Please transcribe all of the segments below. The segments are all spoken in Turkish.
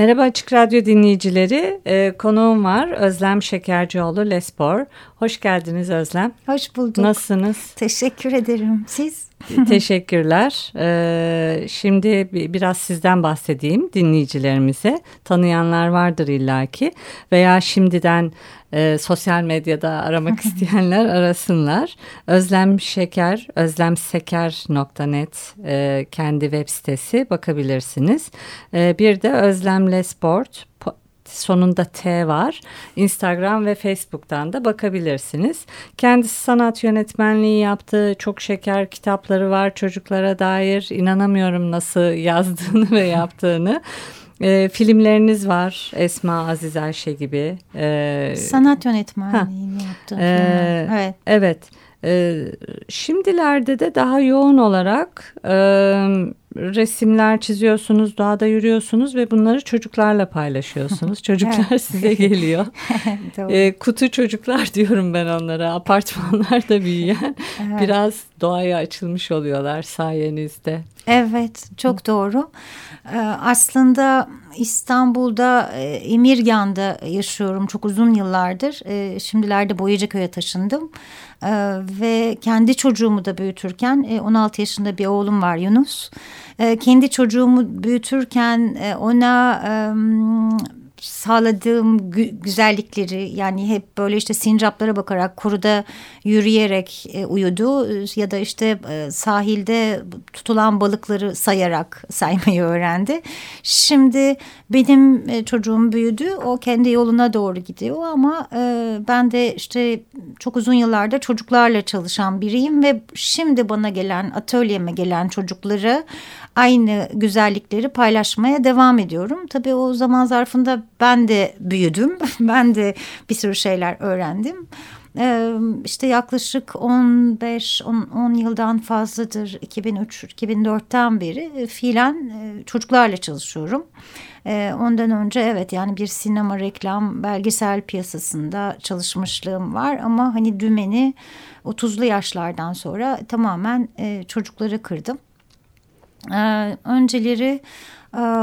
Merhaba Açık Radyo dinleyicileri. Ee, konuğum var Özlem Şekercioğlu Lespor. Hoş geldiniz Özlem. Hoş bulduk. Nasılsınız? Teşekkür ederim. Siz? Teşekkürler. Ee, şimdi biraz sizden bahsedeyim dinleyicilerimize. Tanıyanlar vardır illaki veya şimdiden e, sosyal medyada aramak isteyenler arasınlar. Özlem Şeker, özlemseker.net e, kendi web sitesi bakabilirsiniz. E, bir de Özlemle Sport sonunda T var. Instagram ve Facebook'tan da bakabilirsiniz. Kendisi sanat yönetmenliği yaptı. Çok şeker kitapları var çocuklara dair. İnanamıyorum nasıl yazdığını ve yaptığını. E, filmleriniz var Esma Aziz Ayşe gibi. E, Sanat yönetmenliğini yaptım. E, evet. Evet. E, şimdilerde de daha yoğun olarak e, resimler çiziyorsunuz, doğada yürüyorsunuz ve bunları çocuklarla paylaşıyorsunuz. Çocuklar size geliyor. e, kutu çocuklar diyorum ben onlara. Apartmanlarda büyüyen biraz doğaya açılmış oluyorlar sayenizde. Evet, çok doğru. Ee, aslında İstanbul'da e, Emirgan'da yaşıyorum çok uzun yıllardır. E, şimdilerde Boyacıköy'e taşındım. E, ve kendi çocuğumu da büyütürken e, 16 yaşında bir oğlum var Yunus. E, kendi çocuğumu büyütürken e, ona... Sağladığım gü güzellikleri yani hep böyle işte sincaplara bakarak kuruda yürüyerek e, uyudu ya da işte e, sahilde tutulan balıkları sayarak saymayı öğrendi. Şimdi benim e, çocuğum büyüdü o kendi yoluna doğru gidiyor ama e, ben de işte çok uzun yıllarda çocuklarla çalışan biriyim ve şimdi bana gelen atölyeme gelen çocukları aynı güzellikleri paylaşmaya devam ediyorum. Tabii o zaman zarfında ben de büyüdüm. ben de bir sürü şeyler öğrendim. Ee, işte yaklaşık 15-10 yıldan fazladır 2003-2004'ten beri fiilen çocuklarla çalışıyorum. Ee, ondan önce evet yani bir sinema, reklam, belgesel piyasasında çalışmışlığım var ama hani dümeni 30'lu yaşlardan sonra tamamen e, çocukları kırdım. Ee, önceleri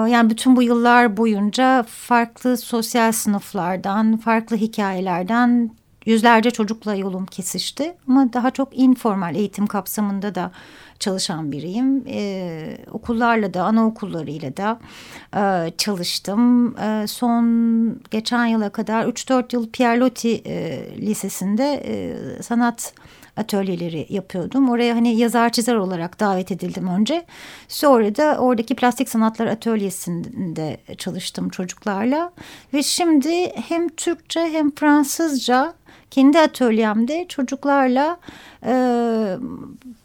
yani bütün bu yıllar boyunca farklı sosyal sınıflardan, farklı hikayelerden yüzlerce çocukla yolum kesişti. Ama daha çok informal eğitim kapsamında da çalışan biriyim. Ee, okullarla da, anaokullarıyla da e, çalıştım. E, son geçen yıla kadar 3-4 yıl Pierre e, Lisesi'nde e, sanat atölyeleri yapıyordum. Oraya hani yazar çizer olarak davet edildim önce. Sonra da oradaki plastik sanatlar atölyesinde çalıştım çocuklarla. Ve şimdi hem Türkçe hem Fransızca kendi atölyemde çocuklarla e,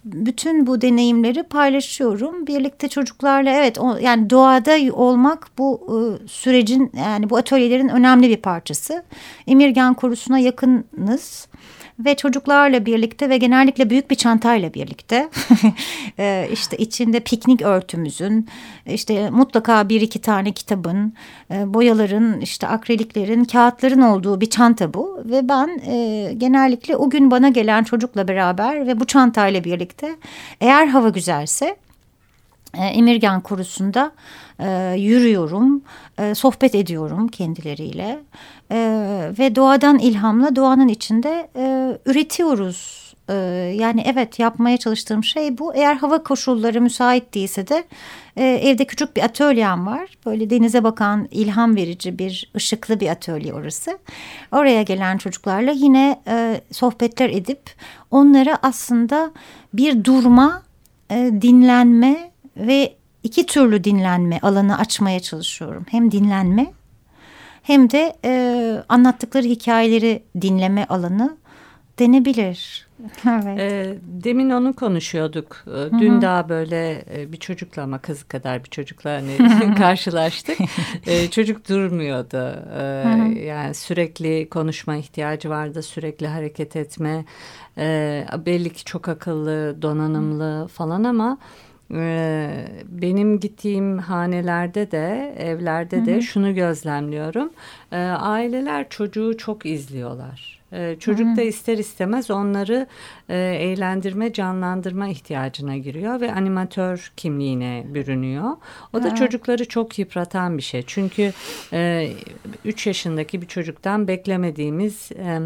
bütün bu deneyimleri paylaşıyorum. Birlikte çocuklarla evet o, yani doğada olmak bu e, sürecin yani bu atölyelerin önemli bir parçası. Emirgan Korusu'na yakınız ve çocuklarla birlikte ve genellikle büyük bir çantayla birlikte e, işte içinde piknik örtümüzün işte mutlaka bir iki tane kitabın e, boyaların işte akriliklerin kağıtların olduğu bir çanta bu. Ve ben e, genellikle o gün bana gelen çocukla beraber ve bu çantayla birlikte eğer hava güzelse Emirgan Korusu'nda e, yürüyorum, e, sohbet ediyorum kendileriyle e, ve doğadan ilhamla doğanın içinde e, üretiyoruz. E, yani evet yapmaya çalıştığım şey bu. Eğer hava koşulları müsait değilse de e, evde küçük bir atölyem var. Böyle denize bakan ilham verici bir ışıklı bir atölye orası. Oraya gelen çocuklarla yine e, sohbetler edip onlara aslında bir durma, e, dinlenme ve iki türlü dinlenme alanı açmaya çalışıyorum. Hem dinlenme hem de e, anlattıkları hikayeleri dinleme alanı denebilir. Evet. E, demin onu konuşuyorduk. E, dün Hı -hı. daha böyle e, bir çocukla ama kız kadar bir çocukla hani karşılaştık. E, çocuk durmuyordu. E, yani sürekli konuşma ihtiyacı vardı, sürekli hareket etme. E, belli ki çok akıllı, donanımlı falan ama ee, benim gittiğim hanelerde de evlerde de hı hı. şunu gözlemliyorum. Ee, aileler çocuğu çok izliyorlar. Ee, çocuk hı da ister istemez onları e, eğlendirme, canlandırma ihtiyacına giriyor ve animatör kimliğine bürünüyor. O da çocukları çok yıpratan bir şey. Çünkü e, 3 yaşındaki bir çocuktan beklemediğimiz... E,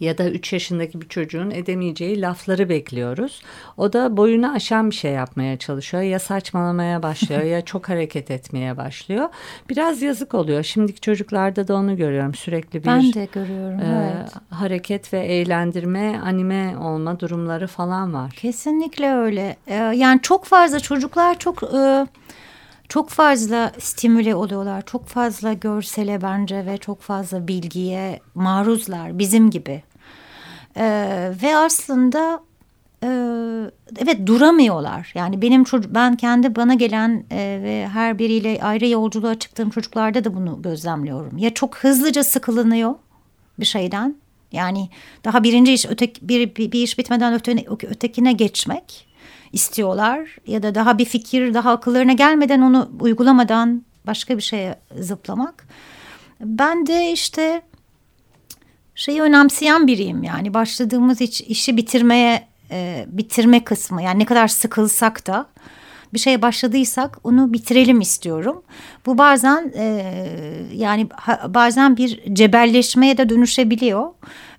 ya da 3 yaşındaki bir çocuğun edemeyeceği lafları bekliyoruz. O da boyunu aşan bir şey yapmaya çalışıyor. Ya saçmalamaya başlıyor ya çok hareket etmeye başlıyor. Biraz yazık oluyor. Şimdiki çocuklarda da onu görüyorum. Sürekli bir ben de görüyorum, e, evet. hareket ve eğlendirme, anime olma durumları falan var. Kesinlikle öyle. E, yani çok fazla çocuklar çok... E, çok fazla stimüle oluyorlar. Çok fazla görsele bence ve çok fazla bilgiye maruzlar bizim gibi. Ee, ve aslında e, evet duramıyorlar. Yani benim çocuk ben kendi bana gelen e, ve her biriyle ayrı yolculuğa çıktığım çocuklarda da bunu gözlemliyorum. Ya çok hızlıca sıkılınıyor bir şeyden. Yani daha birinci iş öteki bir, bir, bir iş bitmeden öte, ötekine geçmek istiyorlar ya da daha bir fikir daha akıllarına gelmeden onu uygulamadan başka bir şeye zıplamak. Ben de işte şeyi önemseyen biriyim yani başladığımız iş, işi bitirmeye e, bitirme kısmı yani ne kadar sıkılsak da bir şeye başladıysak onu bitirelim istiyorum. Bu bazen e, yani ha, bazen bir cebelleşmeye de dönüşebiliyor.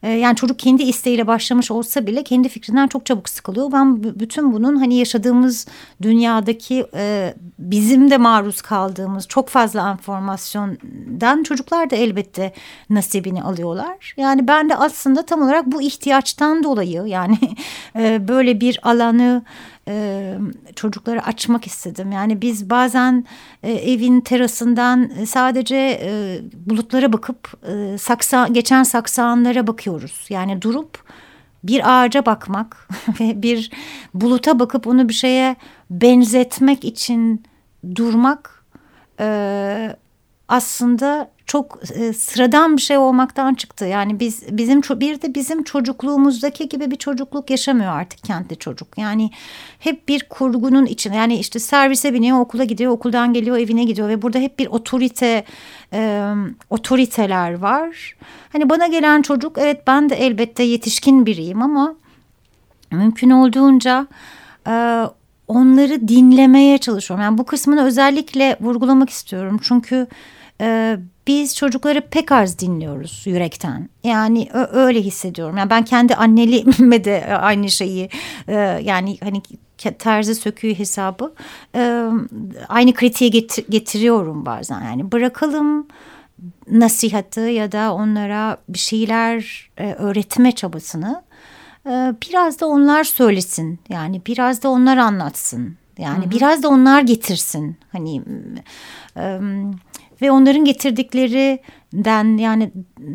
E, yani çocuk kendi isteğiyle başlamış olsa bile kendi fikrinden çok çabuk sıkılıyor. Ben bütün bunun hani yaşadığımız dünyadaki e, bizim de maruz kaldığımız çok fazla informasyondan çocuklar da elbette nasibini alıyorlar. Yani ben de aslında tam olarak bu ihtiyaçtan dolayı yani e, böyle bir alanı e, çocuklara açmak istedim. Yani biz bazen e, evin terasından sadece e, bulutlara bakıp e, saksa geçen saksağanlara bakıyoruz. Yani durup bir ağaca bakmak ve bir buluta bakıp onu bir şeye benzetmek için durmak e, aslında çok e, sıradan bir şey olmaktan çıktı. Yani biz bizim bir de bizim çocukluğumuzdaki gibi bir çocukluk yaşamıyor artık kentli çocuk. Yani hep bir kurgunun içinde. Yani işte servise biniyor, okula gidiyor, okuldan geliyor, evine gidiyor ve burada hep bir otorite e, otoriteler var. Hani bana gelen çocuk evet ben de elbette yetişkin biriyim ama mümkün olduğunca e, onları dinlemeye çalışıyorum. Yani bu kısmını özellikle vurgulamak istiyorum. Çünkü e, biz çocukları pek az dinliyoruz yürekten. Yani öyle hissediyorum. Yani ben kendi anneliğime de aynı şeyi e, yani hani terzi söküğü hesabı e, aynı kritiğe getir, getiriyorum bazen. Yani bırakalım nasihatı ya da onlara bir şeyler e, öğretme çabasını e, biraz da onlar söylesin. Yani biraz da onlar anlatsın. Yani hı hı. biraz da onlar getirsin. Hani e, ve onların getirdiklerinden yani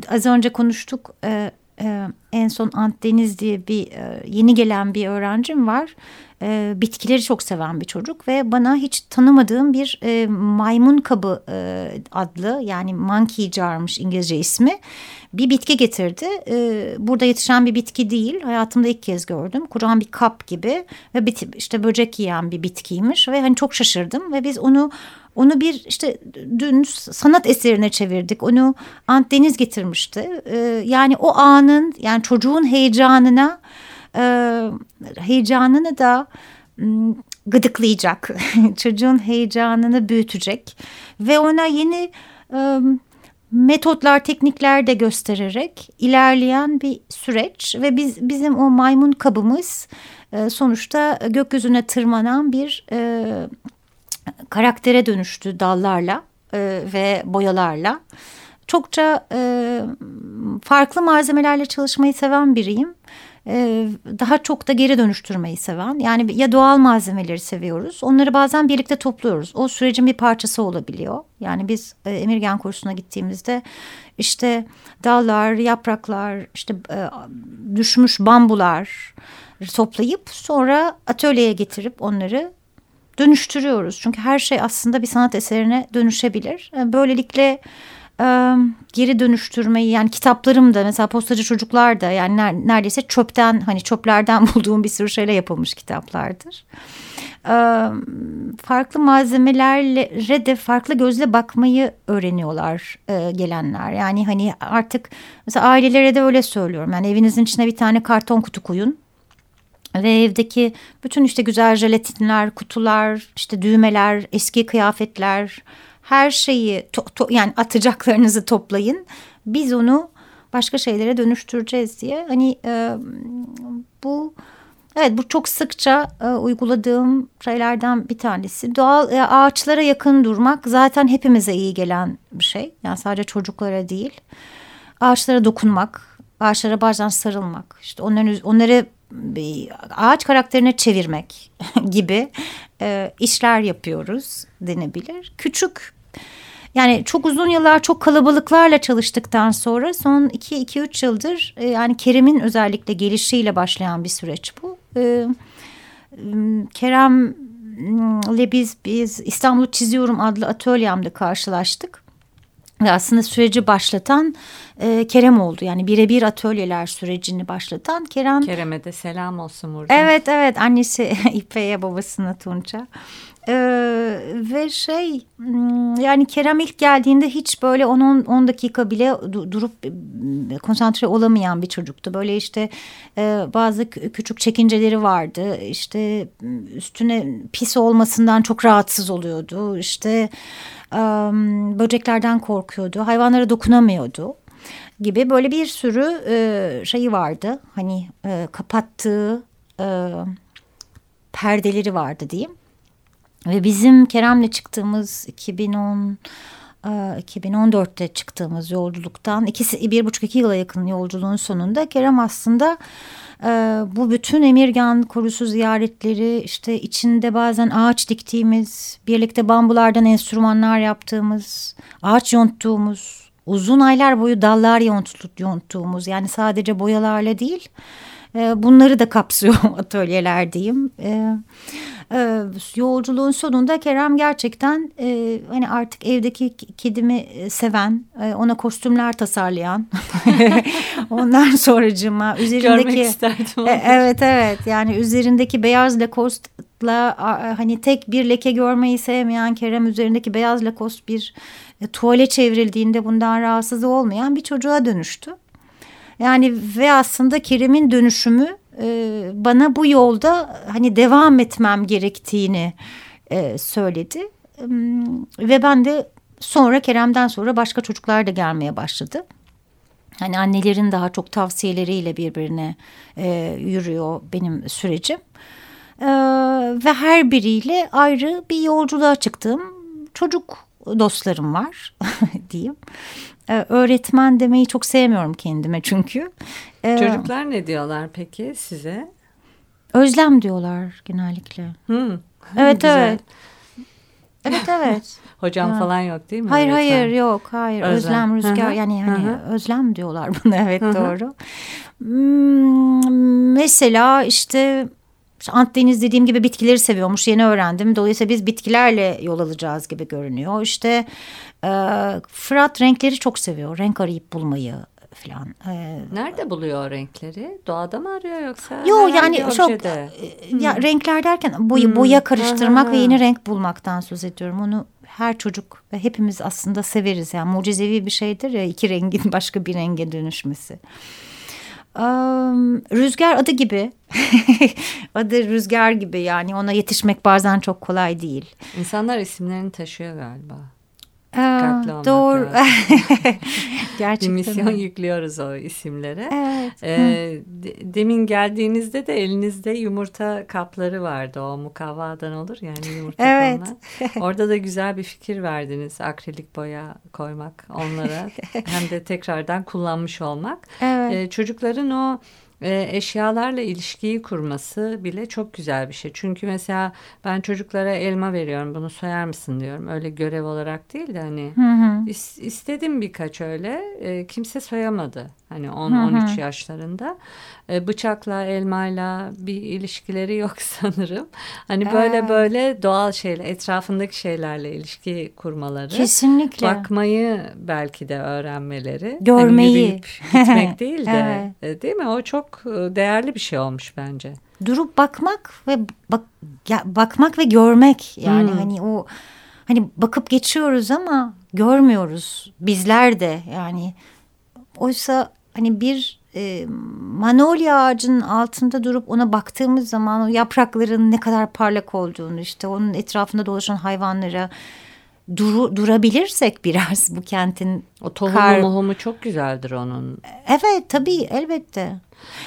az önce konuştuk e, e, en son Ant Deniz diye bir e, yeni gelen bir öğrencim var. E, bitkileri çok seven bir çocuk ve bana hiç tanımadığım bir e, maymun kabı e, adlı yani monkey jarmış İngilizce ismi bir bitki getirdi. E, burada yetişen bir bitki değil hayatımda ilk kez gördüm. Kuran bir kap gibi ve bit, işte böcek yiyen bir bitkiymiş ve hani çok şaşırdım ve biz onu onu bir işte dün sanat eserine çevirdik. Onu Ant Deniz getirmişti. Ee, yani o anın yani çocuğun heyecanına e, heyecanını da gıdıklayacak. çocuğun heyecanını büyütecek ve ona yeni metotlar, teknikler de göstererek ilerleyen bir süreç ve biz bizim o maymun kabımız e, sonuçta gökyüzüne tırmanan bir e, karaktere dönüştü dallarla e, ve boyalarla. çokça e, farklı malzemelerle çalışmayı seven biriyim. E, daha çok da geri dönüştürmeyi seven. Yani ya doğal malzemeleri seviyoruz. Onları bazen birlikte topluyoruz. O sürecin bir parçası olabiliyor. Yani biz e, Emirgen kursuna gittiğimizde işte dallar, yapraklar, işte e, düşmüş bambular toplayıp sonra atölyeye getirip onları dönüştürüyoruz. Çünkü her şey aslında bir sanat eserine dönüşebilir. E, böylelikle e, geri dönüştürmeyi yani kitaplarım da mesela postacı çocuklar da yani neredeyse çöpten hani çöplerden bulduğum bir sürü şeyle yapılmış kitaplardır. E, farklı malzemelere de farklı gözle bakmayı öğreniyorlar e, gelenler. Yani hani artık mesela ailelere de öyle söylüyorum. Yani evinizin içine bir tane karton kutu koyun ve evdeki bütün işte güzel jelatinler, kutular, işte düğmeler, eski kıyafetler, her şeyi to, to, yani atacaklarınızı toplayın. Biz onu başka şeylere dönüştüreceğiz diye. Hani e, bu evet bu çok sıkça e, uyguladığım şeylerden bir tanesi. Doğal e, ağaçlara yakın durmak zaten hepimize iyi gelen bir şey. Yani sadece çocuklara değil. Ağaçlara dokunmak, ağaçlara bazen sarılmak, işte onların onları ağaç karakterine çevirmek gibi e, işler yapıyoruz denebilir. Küçük yani çok uzun yıllar çok kalabalıklarla çalıştıktan sonra son 2-2-3 yıldır e, yani Kerem'in özellikle gelişiyle başlayan bir süreç bu. E, Kerem'le biz, biz İstanbul Çiziyorum adlı atölyemde karşılaştık. Ve aslında süreci başlatan e, Kerem oldu. Yani birebir atölyeler sürecini başlatan Kerem. Kerem'e de selam olsun burada. Evet evet annesi İpek'e babasına Tunça. Ee, ve şey hmm, yani Kerem ilk geldiğinde hiç böyle 10-10 dakika bile durup konsantre olamayan bir çocuktu. Böyle işte e, bazı küçük çekinceleri vardı. İşte üstüne pis olmasından çok rahatsız oluyordu. İşte böceklerden korkuyordu. Hayvanlara dokunamıyordu gibi böyle bir sürü e, şeyi vardı. Hani e, kapattığı e, perdeleri vardı diyeyim. Ve bizim Kerem'le çıktığımız 2010 2014'te çıktığımız yolculuktan ikisi bir buçuk iki yıla yakın yolculuğun sonunda Kerem aslında e, bu bütün Emirgan korusu ziyaretleri işte içinde bazen ağaç diktiğimiz birlikte bambulardan enstrümanlar yaptığımız ağaç yonttuğumuz uzun aylar boyu dallar yonttuğumuz yani sadece boyalarla değil e, bunları da kapsıyor atölyeler diyeyim. E, e, yolculuğun sonunda Kerem gerçekten e, hani artık evdeki kedimi seven, e, ona kostümler tasarlayan. Ondan sonracıma üzerindeki Görmek isterdim. E, evet evet yani üzerindeki beyaz Lacoste'la hani tek bir leke görmeyi sevmeyen Kerem üzerindeki beyaz Lacoste bir e, tuvale çevrildiğinde bundan rahatsız olmayan bir çocuğa dönüştü. Yani ve aslında Kerem'in dönüşümü e, bana bu yolda hani devam etmem gerektiğini e, söyledi. E, ve ben de sonra Kerem'den sonra başka çocuklar da gelmeye başladı. Hani annelerin daha çok tavsiyeleriyle birbirine e, yürüyor benim sürecim. E, ve her biriyle ayrı bir yolculuğa çıktım. Çocuk dostlarım var diyeyim. Ee, öğretmen demeyi çok sevmiyorum kendime çünkü. Ee, Çocuklar ne diyorlar peki size? Özlem diyorlar genellikle. Hmm. Evet Güzel. evet. Evet evet. Hocam ha. falan yok değil mi? Hayır öğretmen? hayır yok hayır. Özlem, özlem rüzgar Hı-hı. yani hani Hı-hı. özlem diyorlar buna evet Hı-hı. doğru. Hmm, mesela işte Ant Deniz dediğim gibi bitkileri seviyormuş yeni öğrendim. Dolayısıyla biz bitkilerle yol alacağız gibi görünüyor. İşte e, Fırat renkleri çok seviyor. Renk arayıp bulmayı falan. E, Nerede buluyor renkleri? Doğada mı arıyor yoksa? Yok yani çok e, ya hmm. renkler derken boya, hmm. boya karıştırmak ve yeni renk bulmaktan söz ediyorum. Onu her çocuk ve hepimiz aslında severiz. Yani mucizevi bir şeydir ya iki rengin başka bir renge dönüşmesi. Um, rüzgar adı gibi adı rüzgar gibi yani ona yetişmek bazen çok kolay değil. İnsanlar isimlerini taşıyor galiba. Dikkatli doğru. Gerçekten. bir misyon yüklüyoruz o isimlere. Evet. Ee, de- demin geldiğinizde de elinizde yumurta kapları vardı. O mukavvadan olur yani yumurta Evet. konular. Orada da güzel bir fikir verdiniz. Akrilik boya koymak onlara. Hem de tekrardan kullanmış olmak. Evet. Ee, çocukların o e, eşyalarla ilişkiyi kurması bile çok güzel bir şey. Çünkü mesela ben çocuklara elma veriyorum bunu soyar mısın diyorum. Öyle görev olarak değil de hani Hı hı. is- istedim birkaç öyle E, kimse soyamadı. Hani 10-13 yaşlarında. E, bıçakla elmayla bir ilişkileri yok sanırım. Hani böyle Evet. böyle doğal şeyler etrafındaki şeylerle ilişki kurmaları. Kesinlikle. Bakmayı belki de öğrenmeleri. Görmeyi. Hani gitmek değil de. Evet. e, Değil mi? O çok e, değerli bir şey olmuş bence. durup bakmak ve bak ya, bakmak ve görmek yani Hmm. hani o hani bakıp geçiyoruz ama görmüyoruz bizler de yani oysa hani bir e, manolya ağacının altında durup ona baktığımız zaman o yaprakların ne kadar parlak olduğunu işte onun etrafında dolaşan hayvanlara duru, durabilirsek biraz bu kentin O tohumu Kar- muhumu çok güzeldir onun. Evet tabii elbette.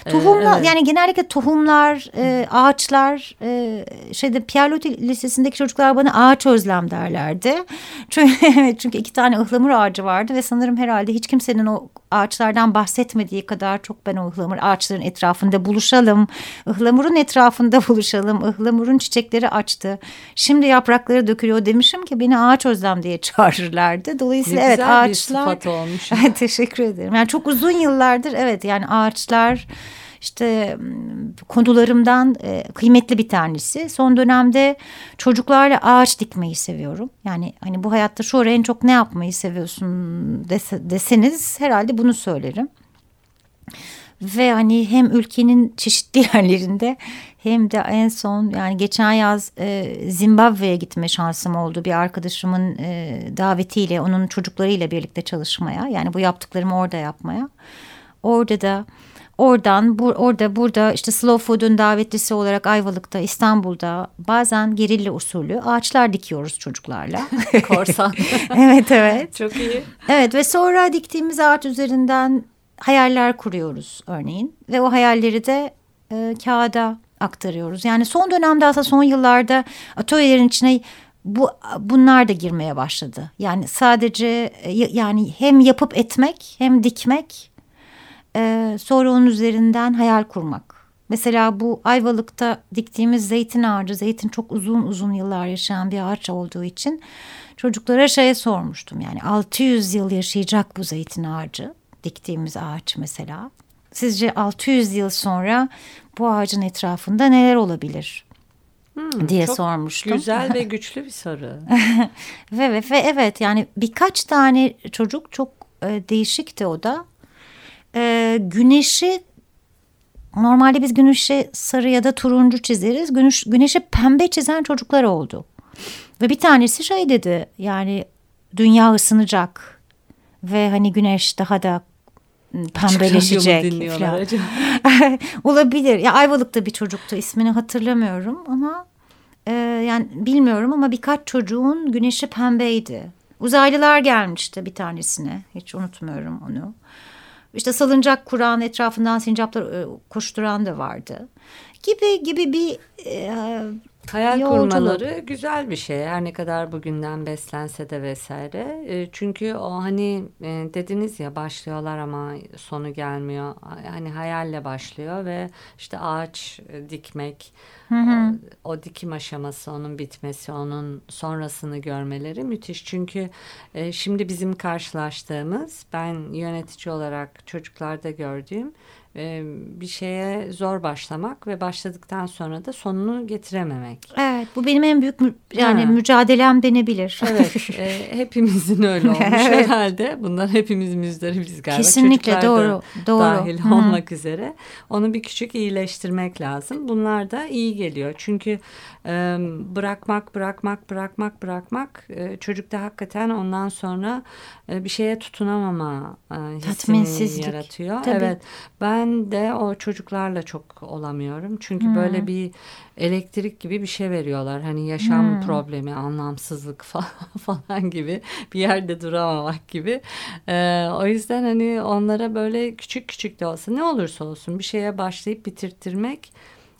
Ee, Tohumlar evet. yani genellikle tohumlar, e, ağaçlar e, şeyde Pierre Loti Lisesi'ndeki çocuklar bana ağaç özlem derlerdi. Çünkü, çünkü iki tane ıhlamur ağacı vardı ve sanırım herhalde hiç kimsenin o ağaçlardan bahsetmediği kadar çok ben o ıhlamur ağaçların etrafında buluşalım. Ihlamurun etrafında buluşalım. Ihlamurun çiçekleri açtı. Şimdi yaprakları dökülüyor demişim ki beni ağaç özlem diye çağırırlardı. Ne Dolayısıyla evet güzel bir ağaçlar sıfat olmuş. Teşekkür ederim. Yani çok uzun yıllardır evet yani ağaçlar işte m, konularımdan e, kıymetli bir tanesi. Son dönemde çocuklarla ağaç dikmeyi seviyorum. Yani hani bu hayatta şu ara en çok ne yapmayı seviyorsun dese, deseniz herhalde bunu söylerim. Ve hani hem ülkenin çeşitli yerlerinde hem de en son yani geçen yaz e, Zimbabwe'ye gitme şansım oldu. Bir arkadaşımın e, davetiyle onun çocuklarıyla birlikte çalışmaya. Yani bu yaptıklarımı orada yapmaya. Orada da oradan bu, orada burada işte Slow Food'un davetlisi olarak Ayvalık'ta İstanbul'da bazen gerilla usulü ağaçlar dikiyoruz çocuklarla. Korsan. evet evet. çok iyi. Evet ve sonra diktiğimiz ağaç üzerinden hayaller kuruyoruz örneğin ve o hayalleri de e, kağıda aktarıyoruz. Yani son dönemde aslında son yıllarda atölyelerin içine bu bunlar da girmeye başladı. Yani sadece e, yani hem yapıp etmek hem dikmek e, sonra onun üzerinden hayal kurmak. Mesela bu Ayvalık'ta diktiğimiz zeytin ağacı, zeytin çok uzun uzun yıllar yaşayan bir ağaç olduğu için çocuklara şeye sormuştum. Yani 600 yıl yaşayacak bu zeytin ağacı, diktiğimiz ağaç mesela. Sizce 600 yıl sonra bu ağacın etrafında neler olabilir Hmm, diye çok sormuştum. Güzel ve güçlü bir soru. Ve, ve, ve evet yani birkaç tane çocuk çok e, değişikti o da. E, güneşi normalde biz güneşi sarı ya da turuncu çizeriz. Güneş, güneşi pembe çizen çocuklar oldu. Ve bir tanesi şey dedi yani dünya ısınacak ve hani güneş daha da pembeleşecek mu dinliyorlar falan. Olabilir. Ya Ayvalık'ta bir çocuktu ismini hatırlamıyorum ama e, yani bilmiyorum ama birkaç çocuğun güneşi pembeydi. Uzaylılar gelmişti bir tanesine. Hiç unutmuyorum onu. İşte salıncak kuran etrafından sincaplar e, koşturan da vardı. Gibi gibi bir e, Hayal Yolculuk. kurmaları güzel bir şey. Her ne kadar bugünden beslense de vesaire. E, çünkü o hani e, dediniz ya başlıyorlar ama sonu gelmiyor. Hani hayalle başlıyor ve işte ağaç e, dikmek, O, o dikim aşaması, onun bitmesi, onun sonrasını görmeleri müthiş. Çünkü e, şimdi bizim karşılaştığımız, ben yönetici olarak çocuklarda gördüğüm e, bir şeye zor başlamak ve başladıktan sonra da sonunu getirememek. evet bu benim en büyük mü- yani Ha. mücadelem denebilir. Evet, e, hepimizin öyle olmuş Evet. herhalde. Bunlar hepimiz müzdaribiz galiba. Kesinlikle Çocuklar da doğru, doğru. Dahil Hı olmak üzere. Onu bir küçük iyileştirmek lazım. Bunlar da iyi geliyor. Çünkü e, bırakmak, bırakmak, bırakmak, bırakmak e, çocukta hakikaten ondan sonra e, bir şeye tutunamama e, hissini yaratıyor. Tabii. Evet, ben de o çocuklarla çok olamıyorum. Çünkü böyle bir elektrik gibi bir şey veriyor gösteriyorlar. Hani yaşam hmm. problemi, anlamsızlık falan, falan gibi bir yerde duramamak gibi. Ee, o yüzden hani onlara böyle küçük küçük de olsa ne olursa olsun bir şeye başlayıp bitirttirmek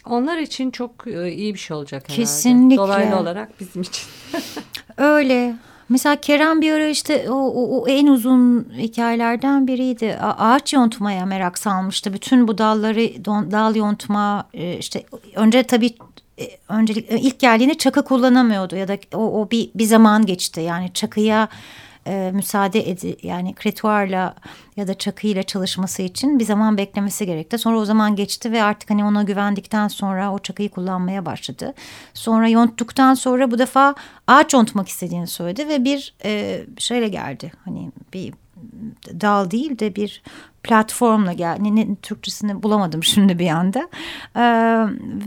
onlar için çok iyi bir şey olacak herhalde. Kesinlikle. Dolaylı olarak bizim için. Öyle. Mesela Kerem bir ara işte o, o, o en uzun hikayelerden biriydi. Ağaç yontmaya merak salmıştı. Bütün bu dalları dal yontma e, işte önce tabii e, öncelik ilk geldiğinde çakı kullanamıyordu ya da o, o bir bir zaman geçti. Yani çakıya e, müsaade edi yani kretuarla ya da çakıyla çalışması için bir zaman beklemesi gerekti. Sonra o zaman geçti ve artık hani ona güvendikten sonra o çakıyı kullanmaya başladı. Sonra yonttuktan sonra bu defa ağaç yontmak istediğini söyledi ve bir e, şeyle geldi. Hani bir dal değil de bir platformla ne, Türkçesini bulamadım şimdi bir anda. Ee,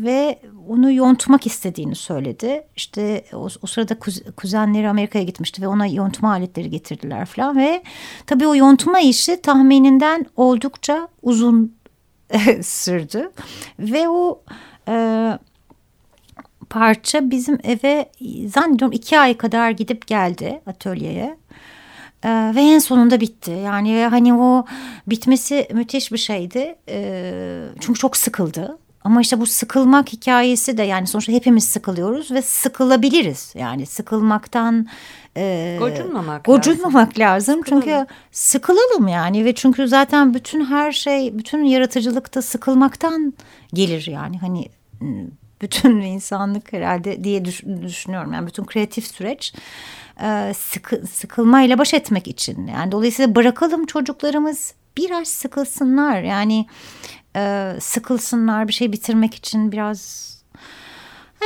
ve onu yontmak istediğini söyledi. İşte o, o sırada kuz, kuzenleri Amerika'ya gitmişti ve ona yontma aletleri getirdiler falan. Ve tabii o yontma işi tahmininden oldukça uzun sürdü. Ve o... E, parça bizim eve zannediyorum iki ay kadar gidip geldi atölyeye. Ee, ve en sonunda bitti. Yani hani o bitmesi müthiş bir şeydi. Ee, çünkü çok sıkıldı. Ama işte bu sıkılmak hikayesi de yani sonuçta hepimiz sıkılıyoruz ve sıkılabiliriz. Yani sıkılmaktan e, gocunmamak, gocunmamak lazım. lazım. Çünkü sıkılalım yani ve çünkü zaten bütün her şey, bütün yaratıcılıkta sıkılmaktan gelir yani. Hani bütün insanlık herhalde diye düşünüyorum. Yani bütün kreatif süreç e, sıkı, sıkılmayla baş etmek için. Yani dolayısıyla bırakalım çocuklarımız biraz sıkılsınlar. Yani e, sıkılsınlar bir şey bitirmek için biraz.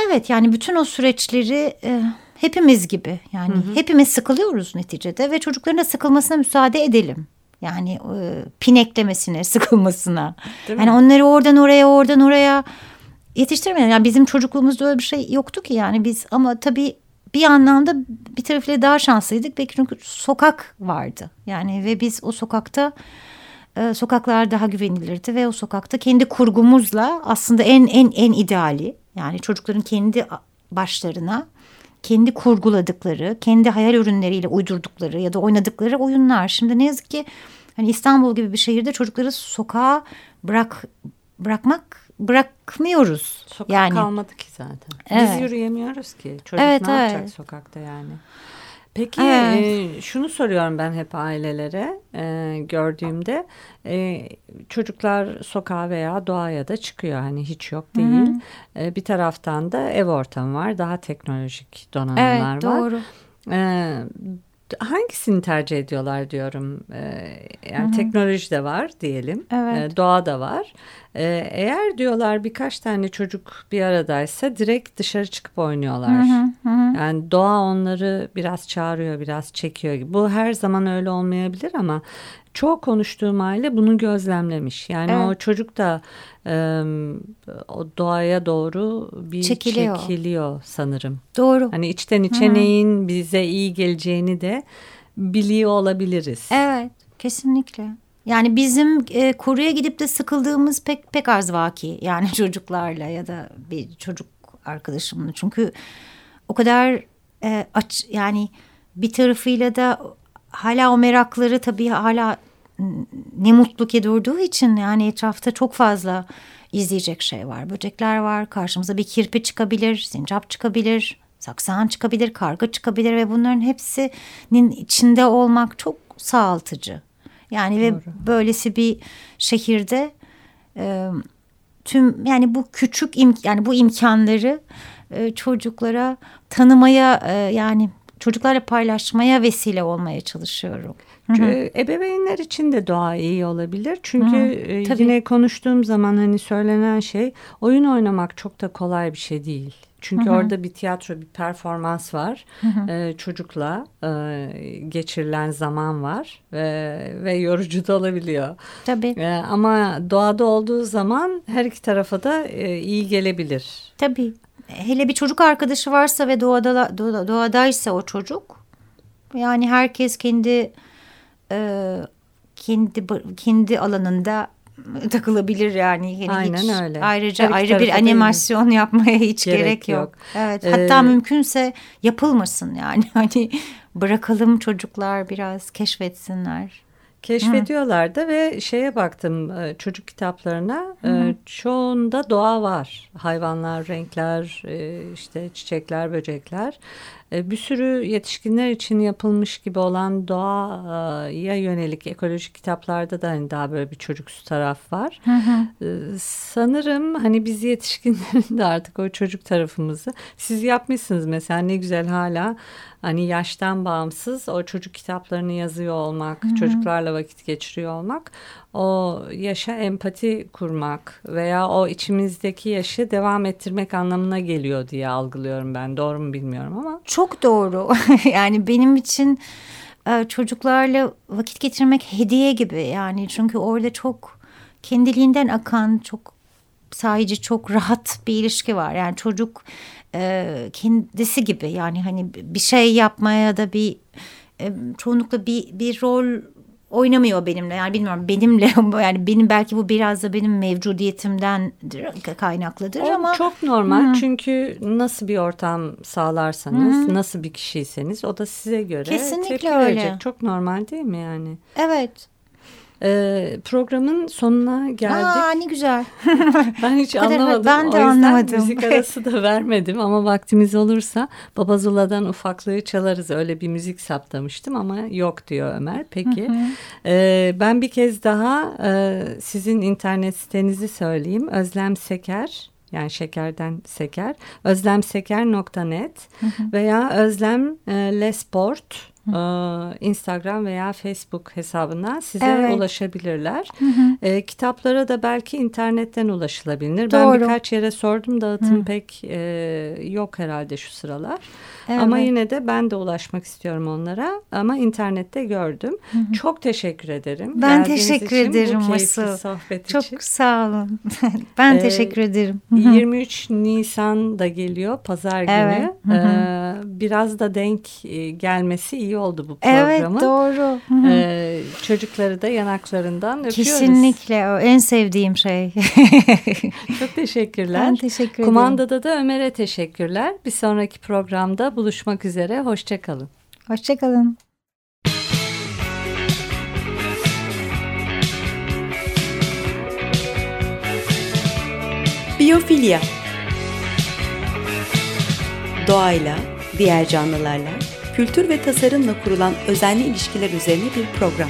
Evet yani bütün o süreçleri e, hepimiz gibi yani hı hı. hepimiz sıkılıyoruz neticede ve çocukların da sıkılmasına müsaade edelim. Yani e, pineklemesine, sıkılmasına. Değil yani mi? onları oradan oraya, oradan oraya yetiştirmeyelim. Yani bizim çocukluğumuzda öyle bir şey yoktu ki yani biz ama tabii bir anlamda bir tarafıyla daha şanslıydık. Belki çünkü sokak vardı. Yani ve biz o sokakta e, sokaklar daha güvenilirdi ve o sokakta kendi kurgumuzla aslında en en en ideali yani çocukların kendi başlarına kendi kurguladıkları, kendi hayal ürünleriyle uydurdukları ya da oynadıkları oyunlar. Şimdi ne yazık ki hani İstanbul gibi bir şehirde çocukları sokağa bırak bırakmak bırakmıyoruz. Sokak yani. kalmadı ki zaten. Evet. Biz yürüyemiyoruz ki. Çocuk evet, ne evet. yapacak sokakta yani? Peki evet. e, şunu soruyorum ben hep ailelere e, gördüğümde e, çocuklar sokağa veya doğaya da çıkıyor hani hiç yok değil. E, bir taraftan da ev ortamı var daha teknolojik donanımlar evet, var. Doğru. E, hangisini tercih ediyorlar diyorum. Ee, yani Hı-hı. teknoloji de var diyelim. Evet. Ee, doğa da var. Ee, eğer diyorlar birkaç tane çocuk bir aradaysa direkt dışarı çıkıp oynuyorlar. Hı hı. Yani doğa onları biraz çağırıyor, biraz çekiyor. Bu her zaman öyle olmayabilir ama çoğu konuştuğum aile bunu gözlemlemiş. Yani evet. o çocuk da e, o doğaya doğru bir çekiliyor. çekiliyor sanırım. Doğru. Hani içten içe Hı. neyin bize iyi geleceğini de biliyor olabiliriz. Evet, kesinlikle. Yani bizim e, koruya gidip de sıkıldığımız pek pek az vaki. Yani çocuklarla ya da bir çocuk arkadaşımla. Çünkü o kadar e, aç yani bir tarafıyla da hala o merakları tabii hala ne mutlu ki durduğu için yani etrafta çok fazla izleyecek şey var. Böcekler var, karşımıza bir kirpi çıkabilir, sincap çıkabilir, saksan çıkabilir, karga çıkabilir ve bunların hepsinin içinde olmak çok sağaltıcı. Yani Doğru. ve böylesi bir şehirde e, tüm yani bu küçük im, yani bu imkanları e, çocuklara tanımaya e, yani çocuklarla paylaşmaya vesile olmaya çalışıyorum. Hı hı. Ebeveynler için de doğa iyi olabilir. Çünkü hı hı, yine konuştuğum zaman hani söylenen şey oyun oynamak çok da kolay bir şey değil. Çünkü hı hı. orada bir tiyatro, bir performans var. Hı hı. Ee, çocukla e, geçirilen zaman var e, ve yorucu da olabiliyor. Tabii. E, ama doğada olduğu zaman her iki tarafa da e, iyi gelebilir. Tabii. Hele bir çocuk arkadaşı varsa ve doğada, doğada doğadaysa o çocuk yani herkes kendi e, kendi kendi alanında takılabilir yani. yani Aynen hiç öyle. Ayrıca iki ayrı bir animasyon yapmaya hiç gerek, Gerek yok. yok. Evet. Ee, Hatta mümkünse yapılmasın yani. Hani bırakalım çocuklar biraz keşfetsinler. Keşfediyorlar da ve şeye baktım e, çocuk kitaplarına e, çoğunda doğa var. Hayvanlar, renkler, e, işte çiçekler, böcekler. E, Bir sürü yetişkinler için yapılmış gibi olan doğaya yönelik ekolojik kitaplarda da hani daha böyle bir çocuksu taraf var. E, Sanırım hani biz yetişkinlerin de artık o çocuk tarafımızı siz yapmışsınız mesela ne güzel hala hani yaştan bağımsız o çocuk kitaplarını yazıyor olmak, çocuklarla vakit geçiriyor olmak, o yaşa empati kurmak veya o içimizdeki yaşı devam ettirmek anlamına geliyor diye algılıyorum ben. Doğru mu bilmiyorum ama. Çok doğru. yani benim için e, çocuklarla vakit geçirmek hediye gibi. Yani çünkü orada çok kendiliğinden akan, çok sahici, çok rahat bir ilişki var. Yani çocuk e, kendisi gibi. Yani hani bir şey yapmaya da bir e, çoğunlukla bir bir rol oynamıyor benimle. Yani bilmiyorum benimle yani benim belki bu biraz da benim mevcudiyetimden kaynaklıdır O ama çok normal çünkü nasıl bir ortam sağlarsanız, nasıl bir kişiyseniz o da size göre Kesinlikle tepki öyle. verecek. Çok normal değil mi yani? evet. Ee, programın sonuna geldik. Aa ne güzel. Ben hiç anlamadım. ben de o anlamadım. müzik arası da vermedim ama vaktimiz olursa Babazula'dan ufaklığı çalarız. Öyle bir müzik saptamıştım ama yok diyor Ömer. Peki. Ee, ben bir kez daha e, sizin internet sitenizi söyleyeyim. Özlem Seker yani şekerden seker özlemseker.net veya özlem e, lesport Instagram veya Facebook hesabından size Evet. ulaşabilirler. E, kitaplara da belki internetten ulaşılabilir. Doğru. Ben birkaç yere sordum dağıtım pek e, yok herhalde şu sıralar. Ama Evet. yine de ben de ulaşmak istiyorum onlara. Ama internette gördüm. Çok teşekkür ederim. Ben Geldiğiniz teşekkür için, ederim Masal. sohbet Çok için. sağ olun. ben Ee, teşekkür ederim. 23 Nisan da geliyor pazar günü. Evet, hı hı. Ee, biraz da denk e, gelmesi iyi oldu bu Evet programın. doğru. Hı hı. Ee, çocukları da yanaklarından öpüyoruz. Kesinlikle o en sevdiğim şey. Çok teşekkürler. ben teşekkür ederim. Kumandada da Ömer'e teşekkürler. Bir sonraki programda buluşmak üzere. Hoşçakalın. Hoşçakalın. Biyofilya Doğayla, diğer canlılarla, kültür ve tasarımla kurulan özenli ilişkiler üzerine bir program.